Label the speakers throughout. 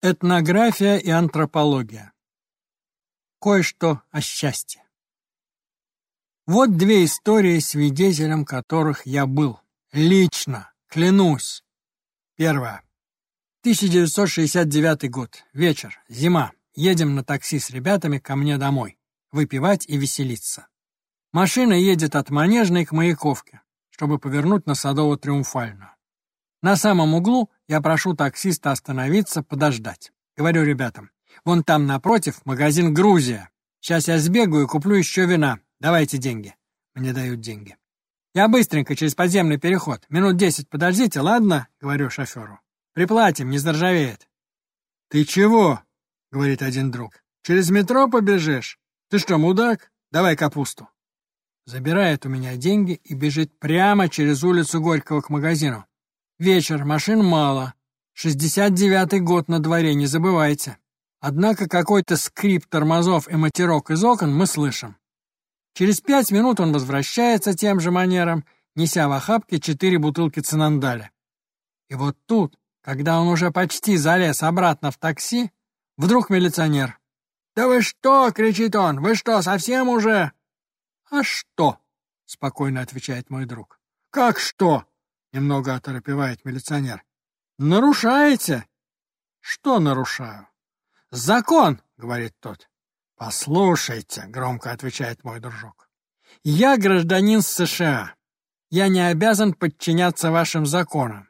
Speaker 1: Этнография и антропология. Кое-что о счастье. Вот две истории, свидетелем которых я был. Лично, клянусь. Первая. 1969 год. Вечер. Зима. Едем на такси с ребятами ко мне домой. Выпивать и веселиться. Машина едет от Манежной к Маяковке, чтобы повернуть на Садово-Триумфальную. На самом углу я прошу таксиста остановиться, подождать. Говорю ребятам, вон там напротив магазин «Грузия». Сейчас я сбегаю и куплю еще вина. Давайте деньги. Мне дают деньги. Я быстренько через подземный переход. Минут десять подождите, ладно? Говорю шоферу. Приплатим, не заржавеет. Ты чего? Говорит один друг. Через метро побежишь? Ты что, мудак? Давай капусту. Забирает у меня деньги и бежит прямо через улицу Горького к магазину. Вечер, машин мало. Шестьдесят девятый год на дворе, не забывайте. Однако какой-то скрип тормозов и матерок из окон мы слышим. Через пять минут он возвращается тем же манером, неся в охапке четыре бутылки цинандаля. И вот тут, когда он уже почти залез обратно в такси, вдруг милиционер. «Да вы что?» — кричит он. «Вы что, совсем уже?» «А что?» — спокойно отвечает мой друг. «Как что?» — немного оторопевает милиционер. «Нарушаете?» «Что нарушаю?» «Закон!» — говорит тот. «Послушайте», — громко отвечает мой дружок. «Я гражданин США. Я не обязан подчиняться вашим законам».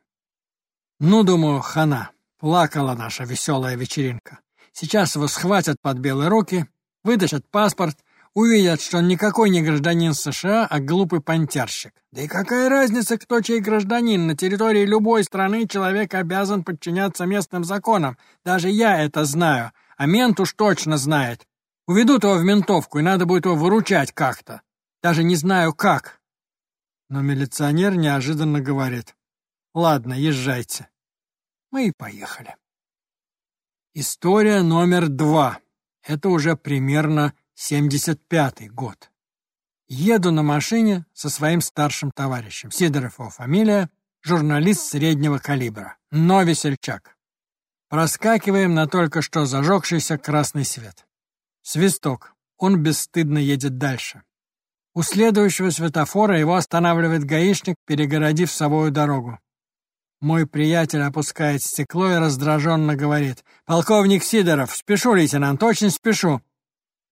Speaker 1: Ну, думаю, хана. Плакала наша веселая вечеринка. Сейчас его схватят под белые руки, вытащат паспорт увидят, что он никакой не гражданин США, а глупый понтерщик. Да и какая разница, кто чей гражданин? На территории любой страны человек обязан подчиняться местным законам. Даже я это знаю, а мент уж точно знает. Уведут его в ментовку, и надо будет его выручать как-то. Даже не знаю как. Но милиционер неожиданно говорит. «Ладно, езжайте». Мы и поехали. История номер два. Это уже примерно 75-й год. Еду на машине со своим старшим товарищем. Сидоров его фамилия, журналист среднего калибра, но весельчак. Проскакиваем на только что зажегшийся красный свет. Свисток. Он бесстыдно едет дальше. У следующего светофора его останавливает гаишник, перегородив собою дорогу. Мой приятель опускает стекло и раздраженно говорит. «Полковник Сидоров, спешу, лейтенант, очень спешу.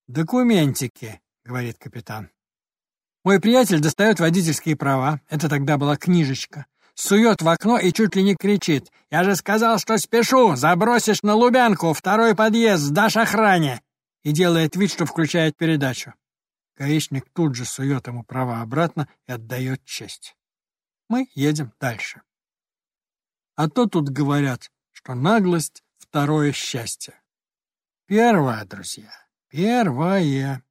Speaker 1: «Документики», — говорит капитан. Мой приятель достает водительские права, это тогда была книжечка, сует в окно и чуть ли не кричит. «Я же сказал, что спешу! Забросишь на Лубянку, второй подъезд, сдашь охране!» И делает вид, что включает передачу. Гаишник тут же сует ему права обратно и отдает честь. Мы едем дальше. А то тут говорят, что наглость — второе счастье. Первое, друзья — Первое.